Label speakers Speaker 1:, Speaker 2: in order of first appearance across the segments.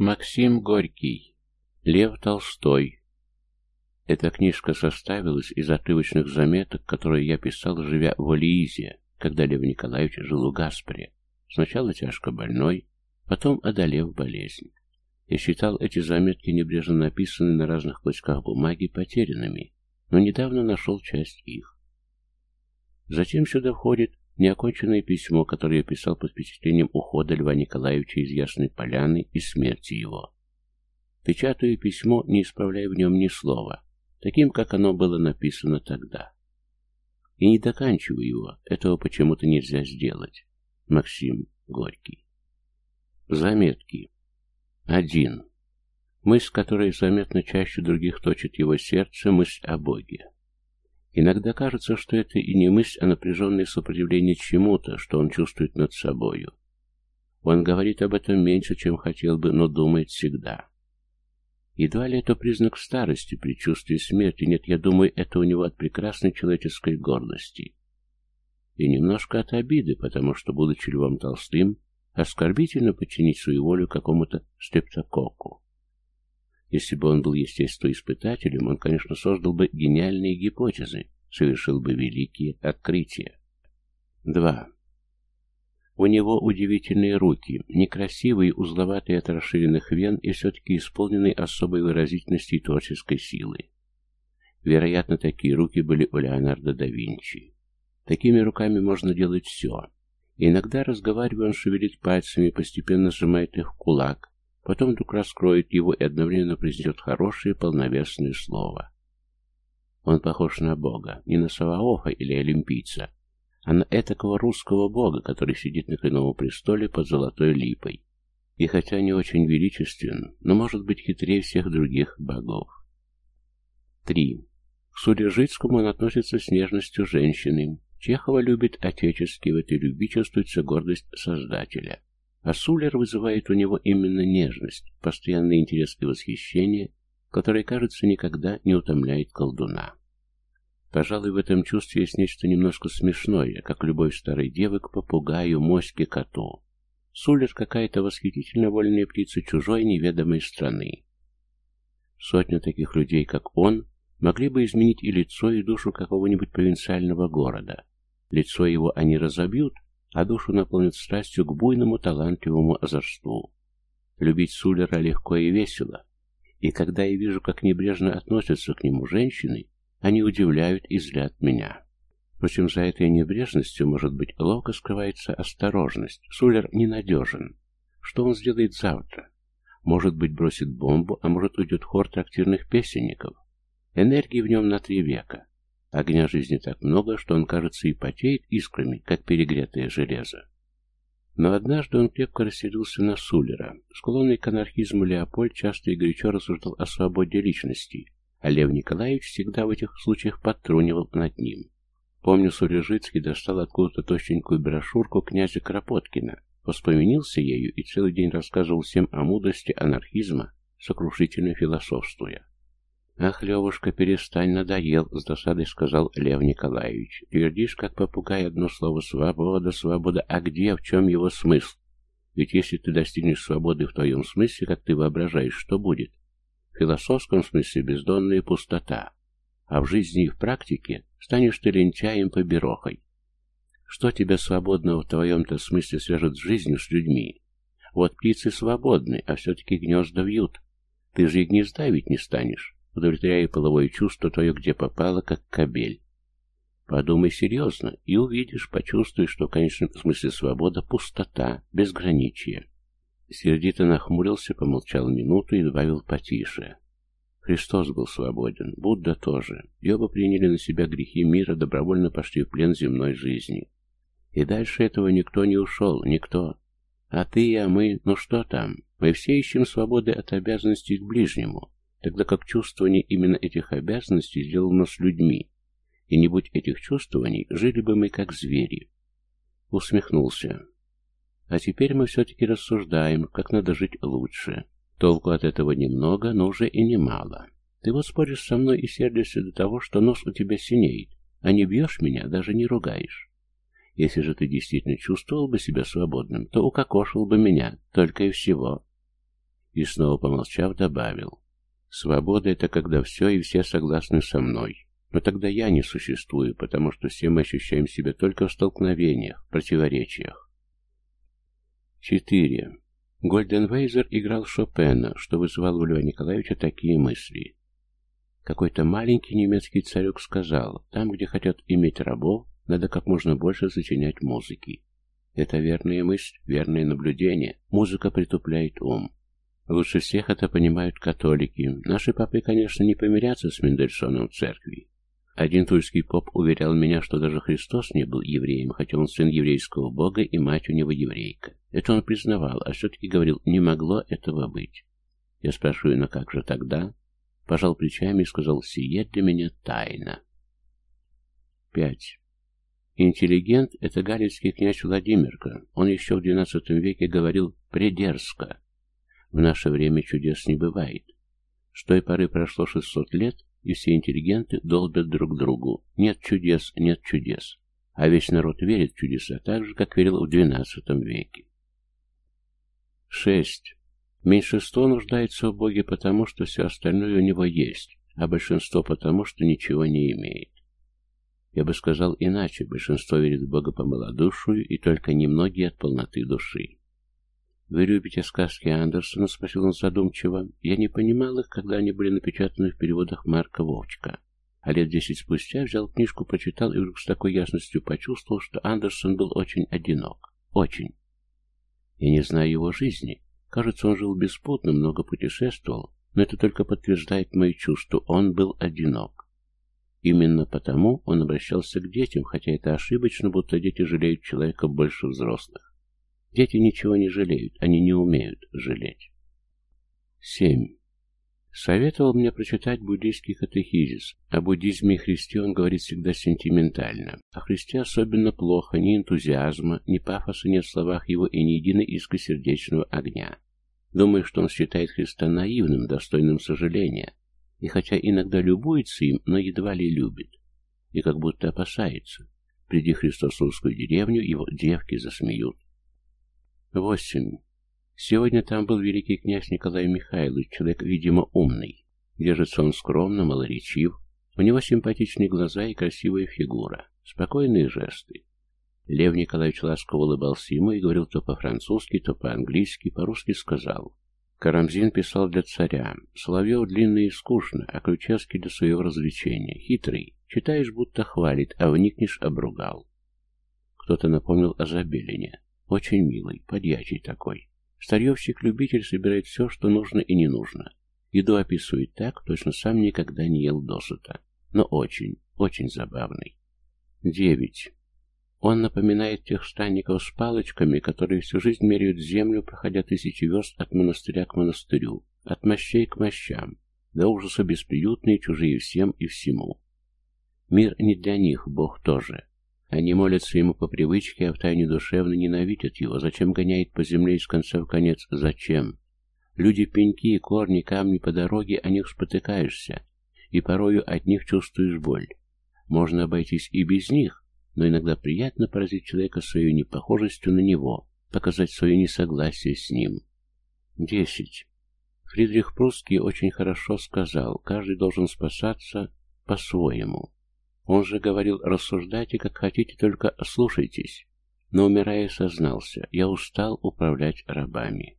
Speaker 1: Максим Горький. Лев Толстой. Эта книжка составилась из отрывочных заметок, которые я писал, живя в Олиизе, когда Лев Николаевич жил у Гаспаре. Сначала тяжко больной, потом одолев болезнь. Я считал эти заметки, небрежно написанные на разных клочках бумаги, потерянными, но недавно нашел часть их. Затем сюда входит неоконченное письмо, которое я писал под впечатлением ухода Льва Николаевича из Ясной Поляны и смерти его. Печатаю письмо, не исправляя в нем ни слова, таким, как оно было написано тогда. И не доканчиваю его, этого почему-то нельзя сделать. Максим Горький. Заметки. Один. Мысль, которая заметно чаще других точит его сердце, мысль о Боге. Иногда кажется, что это и не мысль, а напряженное сопротивление чему-то, что он чувствует над собою. Он говорит об этом меньше, чем хотел бы, но думает всегда. Едва ли это признак старости, предчувствия смерти, нет, я думаю, это у него от прекрасной человеческой гордости. И немножко от обиды, потому что, будучи Львом Толстым, оскорбительно подчинить свою волю какому-то стептококу. Если бы он был естествоиспытателем, он, конечно, создал бы гениальные гипотезы, совершил бы великие открытия. 2. У него удивительные руки, некрасивые, узловатые от расширенных вен и все-таки исполненные особой выразительности и творческой силы. Вероятно, такие руки были у Леонардо да Винчи. Такими руками можно делать все. иногда, разговаривая, он шевелит пальцами, постепенно сжимает их в кулак, Потом вдруг раскроет его и одновременно произнесет хорошее полновесное слово. Он похож на Бога, не на Саваофа или Олимпийца, а на этакого русского Бога, который сидит на кленовом престоле под золотой липой. И хотя не очень величествен, но может быть хитрее всех других богов. 3. К Сурежицкому он относится с нежностью женщины. Чехова любит отечески, в этой любви чувствуется гордость Создателя. А Сулер вызывает у него именно нежность, постоянный интерес и восхищение, которое, кажется, никогда не утомляет колдуна. Пожалуй, в этом чувстве есть нечто немножко смешное, как любовь старой девы к попугаю, моське, коту. Сулер какая-то восхитительно вольная птица чужой неведомой страны. Сотня таких людей, как он, могли бы изменить и лицо, и душу какого-нибудь провинциального города. Лицо его они разобьют, а душу наполнит страстью к буйному талантливому озорству. Любить Сулера легко и весело, и когда я вижу, как небрежно относятся к нему женщины, они удивляют и злят меня. Впрочем, за этой небрежностью, может быть, ловко скрывается осторожность. Сулер ненадежен. Что он сделает завтра? Может быть, бросит бомбу, а может, уйдет хор трактирных песенников. Энергии в нем на три века. Огня жизни так много, что он, кажется, и потеет искрами, как перегретое железо. Но однажды он крепко расселился на Сулера. Склонный к анархизму Леопольд часто и горячо рассуждал о свободе личности, а Лев Николаевич всегда в этих случаях подтрунивал над ним. Помню, Сурежицкий достал откуда-то точненькую брошюрку князя Кропоткина, воспомянился ею и целый день рассказывал всем о мудрости анархизма, сокрушительно философствуя. «Ах, Левушка, перестань, надоел», — с досадой сказал Лев Николаевич. «Твердишь, как попугай, одно слово «свобода», «свобода», а где, в чем его смысл? Ведь если ты достигнешь свободы в твоем смысле, как ты воображаешь, что будет? В философском смысле бездонная пустота, а в жизни и в практике станешь ты лентяем-поберохой. Что тебя свободного в твоем-то смысле свяжет с жизнью, с людьми? Вот птицы свободны, а все-таки гнезда вьют. Ты же и гнезда ведь не станешь удовлетворяя половое чувство твое где попало, как кабель. Подумай серьезно, и увидишь, почувствуешь, что в конечном смысле свобода — пустота, безграничие. Сердито нахмурился, помолчал минуту и добавил потише. Христос был свободен, Будда тоже, и оба приняли на себя грехи мира, добровольно пошли в плен земной жизни. И дальше этого никто не ушел, никто. А ты и а мы, ну что там, мы все ищем свободы от обязанностей к ближнему, тогда как чувствование именно этих обязанностей сделало нас людьми, и не будь этих чувствований, жили бы мы как звери. Усмехнулся. А теперь мы все-таки рассуждаем, как надо жить лучше. Толку от этого немного, но уже и немало. Ты вот споришь со мной и сердишься до того, что нос у тебя синеет, а не бьешь меня, даже не ругаешь. Если же ты действительно чувствовал бы себя свободным, то укокошил бы меня, только и всего. И снова помолчав, добавил. Свобода — это когда все и все согласны со мной. Но тогда я не существую, потому что все мы ощущаем себя только в столкновениях, противоречиях. 4. Гольденвейзер играл Шопена, что вызывало у Льва Николаевича такие мысли. Какой-то маленький немецкий царек сказал, там, где хотят иметь рабов, надо как можно больше сочинять музыки. Это верная мысль, верное наблюдение. Музыка притупляет ум. Лучше всех это понимают католики. Наши папы, конечно, не помирятся с Мендельсоном в церкви. Один тульский поп уверял меня, что даже Христос не был евреем, хотя он сын еврейского бога и мать у него еврейка. Это он признавал, а все-таки говорил, не могло этого быть. Я спрашиваю, ну как же тогда? Пожал плечами и сказал, сие для меня тайна. 5. Интеллигент — это галицкий князь Владимирка. Он еще в XII веке говорил «предерзко». В наше время чудес не бывает. С той поры прошло 600 лет, и все интеллигенты долбят друг другу. Нет чудес, нет чудес. А весь народ верит в чудеса так же, как верил в XII веке. 6. Меньшинство нуждается в Боге потому, что все остальное у него есть, а большинство потому, что ничего не имеет. Я бы сказал иначе, большинство верит в Бога по малодушию, и только немногие от полноты души. «Вы любите сказки Андерсона?» — спросил он задумчиво. «Я не понимал их, когда они были напечатаны в переводах Марка Вовчка. А лет десять спустя взял книжку, прочитал и вдруг с такой ясностью почувствовал, что Андерсон был очень одинок. Очень. Я не знаю его жизни. Кажется, он жил беспутно, много путешествовал, но это только подтверждает мои чувства. Он был одинок. Именно потому он обращался к детям, хотя это ошибочно, будто дети жалеют человека больше взрослых. Дети ничего не жалеют, они не умеют жалеть. 7. Советовал мне прочитать буддийский катехизис. О буддизме и Христе он говорит всегда сентиментально. О Христе особенно плохо, ни энтузиазма, ни пафоса нет в словах его и ни единой искры сердечного огня. Думаю, что он считает Христа наивным, достойным сожаления. И хотя иногда любуется им, но едва ли любит. И как будто опасается. Приди Христос в русскую деревню, его девки засмеют. Восемь. Сегодня там был великий князь Николай Михайлович, человек, видимо, умный. Держится он скромно, малоречив. У него симпатичные глаза и красивая фигура. Спокойные жесты. Лев Николаевич ласково улыбался ему и говорил то по-французски, то по-английски, по-русски сказал. Карамзин писал для царя. Соловьев длинно и скучно, а Ключевский для своего развлечения. Хитрый. Читаешь, будто хвалит, а вникнешь, обругал. Кто-то напомнил о Забелине. Очень милый, подьячий такой. Старьевщик-любитель собирает все, что нужно и не нужно. Еду описывает так, точно сам никогда не ел досыта. Но очень, очень забавный. Девять. Он напоминает тех странников с палочками, которые всю жизнь меряют землю, проходя тысячи верст от монастыря к монастырю, от мощей к мощам, до ужаса бесприютные, чужие всем и всему. Мир не для них, Бог тоже. Они молятся ему по привычке, а втайне душевно ненавидят его. Зачем гоняет по земле из конца в конец? Зачем? Люди пеньки, корни, камни по дороге, о них спотыкаешься, и порою от них чувствуешь боль. Можно обойтись и без них, но иногда приятно поразить человека своей непохожестью на него, показать свое несогласие с ним. Десять. Фридрих Прусский очень хорошо сказал, каждый должен спасаться по-своему. Он же говорил, рассуждайте как хотите, только слушайтесь. Но, умирая, сознался, я устал управлять рабами.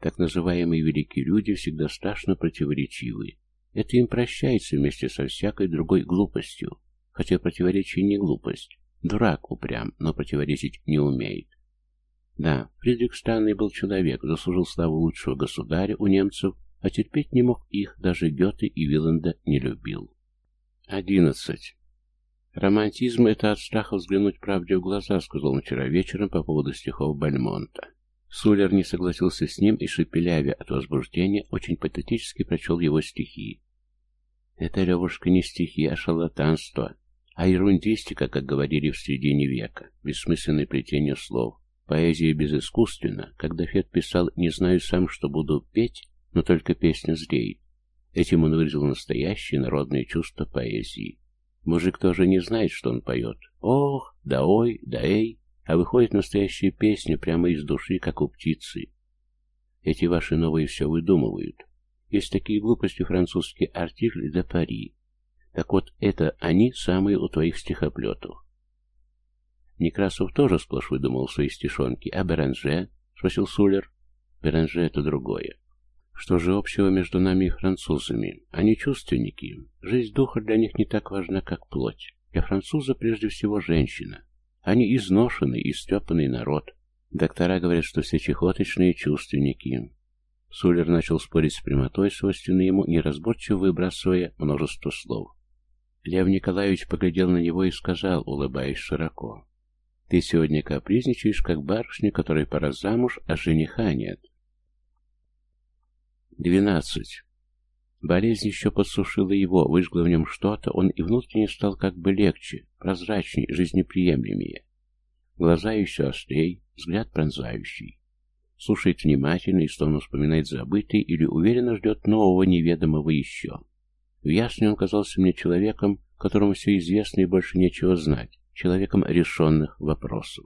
Speaker 1: Так называемые великие люди всегда страшно противоречивы. Это им прощается вместе со всякой другой глупостью. Хотя противоречие не глупость. Дурак упрям, но противоречить не умеет. Да, Фридрих странный был человек, заслужил славу лучшего государя у немцев, а терпеть не мог их, даже Гёте и Виланда не любил. Одиннадцать. Романтизм — это от страха взглянуть правде в глаза, сказал он вчера вечером по поводу стихов Бальмонта. Сулер не согласился с ним и, шепелявя от возбуждения, очень патетически прочел его стихи. Это, Левушка, не стихи, а шарлатанство, а ерундистика, как говорили в середине века, бессмысленное плетение слов. Поэзия безыскусственна. Когда Фет писал «Не знаю сам, что буду петь, но только песня зреет», Этим он выразил настоящее народное чувство поэзии. Мужик тоже не знает, что он поет. Ох, да ой, да эй, а выходит настоящая песня прямо из души, как у птицы. Эти ваши новые все выдумывают. Есть такие глупости французские артикли де Пари. Так вот, это они самые у твоих стихоплетов. Некрасов тоже сплошь выдумал свои стишонки. А Беранже? Спросил Сулер. Беранже — это другое. Что же общего между нами и французами? Они чувственники. Жизнь духа для них не так важна, как плоть. Для француза прежде всего женщина. Они изношенный, истепанный народ. Доктора говорят, что все чехоточные чувственники. Сулер начал спорить с прямотой, свойственной ему, неразборчиво выбрасывая множество слов. Лев Николаевич поглядел на него и сказал, улыбаясь широко. «Ты сегодня капризничаешь, как барышня, которой пора замуж, а жениха нет». Двенадцать. Болезнь еще подсушила его, выжгла в нем что-то, он и внутренне стал как бы легче, прозрачней, жизнеприемлемее. Глаза еще острей, взгляд пронзающий. Слушает внимательно и словно вспоминает забытый или уверенно ждет нового неведомого еще. В ясне он казался мне человеком, которому все известно и больше нечего знать, человеком решенных вопросов.